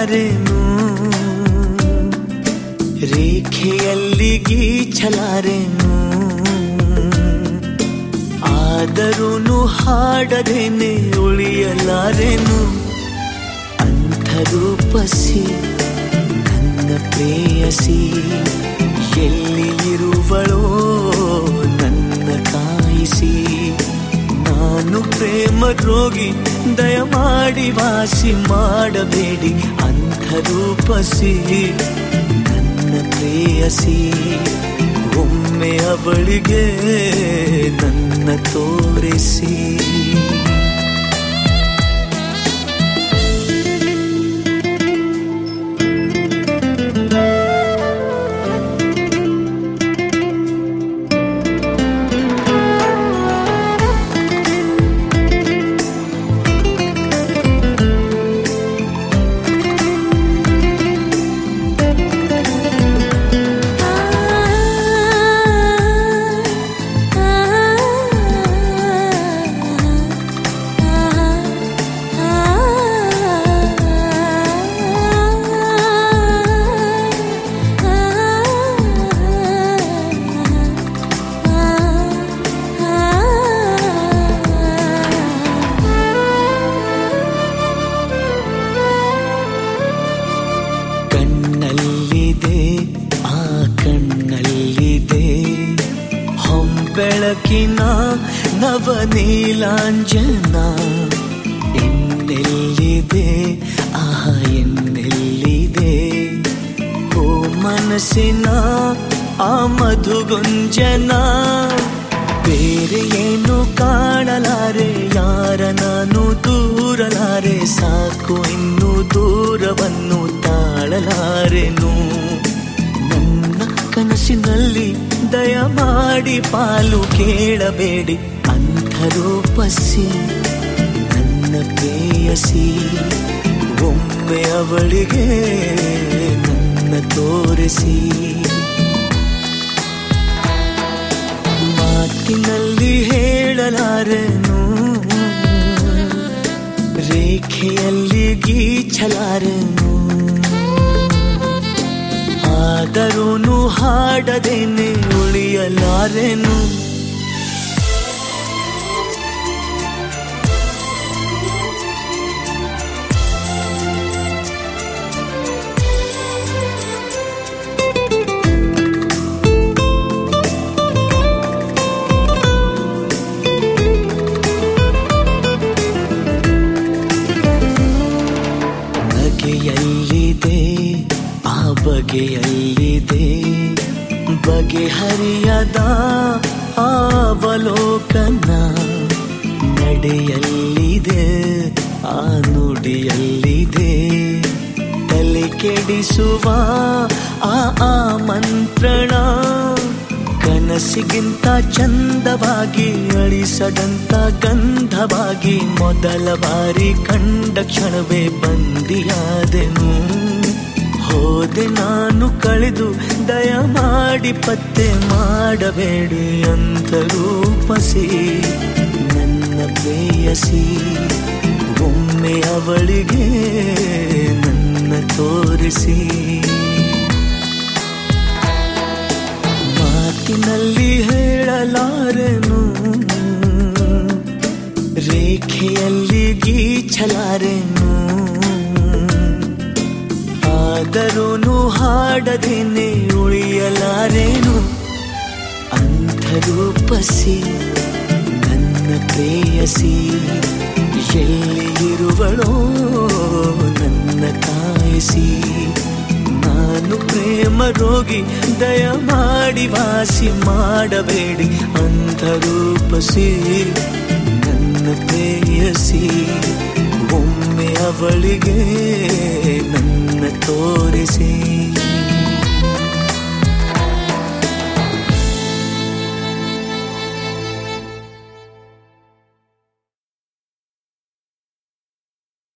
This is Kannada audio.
ಹೇಳಲಾರೆನು ರೇಖೆಯಲ್ಲಿ ಗೀಚಲಾರೆನು? ಆದರೂನು ಹಾಡದೇನೆ ಉಳಿಯಲಾರೆನು? ಅಂಥರೂಪಸಿ ನನ್ನ ಪ್ರೇಯಸಿ, ಎಲ್ಲಿ ಇರುವಳೋ ನನ್ನ ಕಾಯಿಸಿ, ನಾನು ಪ್ರೇಮ ರೋಗಿ, ದಯಮಾಡಿ ವಾಸಿ ಮಾಡಬೇಡಿ. ಅಂಥರೂಪಸಿ ನನ್ನ ಪ್ರೇಯಸಿ ಒಮ್ಮೆ ಅವಳಿಗೆ ನನ್ನ ತೋರಿಸಿ. ಹೊಂಬೆಳಕಿನ ನವನೀಲಾಂಜನ. ಎನ್ನೆಲ್ಲಿದೆ ಆಹ ಎನ್ನೆಲ್ಲಿದೆ ಓ ಮನಸ್ಸಿನ ಆ ಮಧುಗುಂಜನ. ಬೇರೆ ಏನು ಕಾಣಲಾರೆ? ಯಾರ ನಾನು ದೂರಲಾರೆ? ಸಾಕು ಇನ್ನು ದೂರವನ್ನು ತಾಳಲಾರೆನು ದಯಮಾಡಿ ಪಾಲು ಕೇಳಬೇಡಿ. ಅಂಥರೂಪಸಿ ನನ್ನ ಪ್ರೇಯಸಿ, ಒಮ್ಮೆ ಅವಳಿಗೆ ನನ್ನ ತೋರಿಸಿ. ಮಾತಿನಲ್ಲಿ ಹೇಳಲಾರನು? ರೇಖೆಯಲ್ಲಿ ಗೀಚಲಾರನು? ಆದರೂ ಹಾಡದೇನೆ ಉಳಿಯಲಾರೆನು? ಬಗೆಯಲ್ಲಿದೆ ಬಗೆಹರಿಯದ ಅವಲೋಕನ ನಡೆಯಲ್ಲಿದೆ, ಆ ನುಡಿಯಲ್ಲಿದೆ. ತಲೆ ಕೆಡಿಸುವ ಆ ಆಮಂತ್ರಣ ಕನಸಿಗಿಂತ ಚಂದವಾಗಿ ಅಳಿಸದಂತ ಗಂಧವಾಗಿ ಮೊದಲ ಬಾರಿ ಕಂಡ ಕ್ಷಣವೇ ಬಂದಿಯಾದೆನು. ಹೋದೆ ನಾನು ಕಳೆದು ದಯಮಾಡಿ ಪತ್ತೆ ಮಾಡಬೇಡಿ ಅಂತ ರೂಪಸಿ. ನನ್ನ ಪ್ರೇಯಸಿ, ಒಮ್ಮೆ ಅವಳಿಗೆ ನನ್ನ ತೋರಿಸಿ. ಮಾತಿನಲ್ಲಿ ಹೇಳಲಾರೆನು? ರೇಖೆಯಲ್ಲಿ ಗೀಚಲಾರೆನು? ಹಾಡದೇನೆ ಉಳಿಯಲಾರೇನು? ಅಂಥರೂಪಸಿ ನನ್ನ ಪ್ರೇಯಸಿ, ಎಲ್ಲಿ ಇರುವಳೋ ನನ್ನ ಕಾಯಿಸಿ ನಾನು ಪ್ರೇಮ ರೋಗಿ, ದಯ ಮಾಡಿ ವಾಸಿ ಮಾಡಬೇಡಿ ಅಂಥರೂಪಸಿ ನನ್ನ ಪ್ರೇಯಸಿ. ಒಮ್ಮೆ ಅವಳಿಗೆ ನನ್ನ ತೋರಿಸಿ.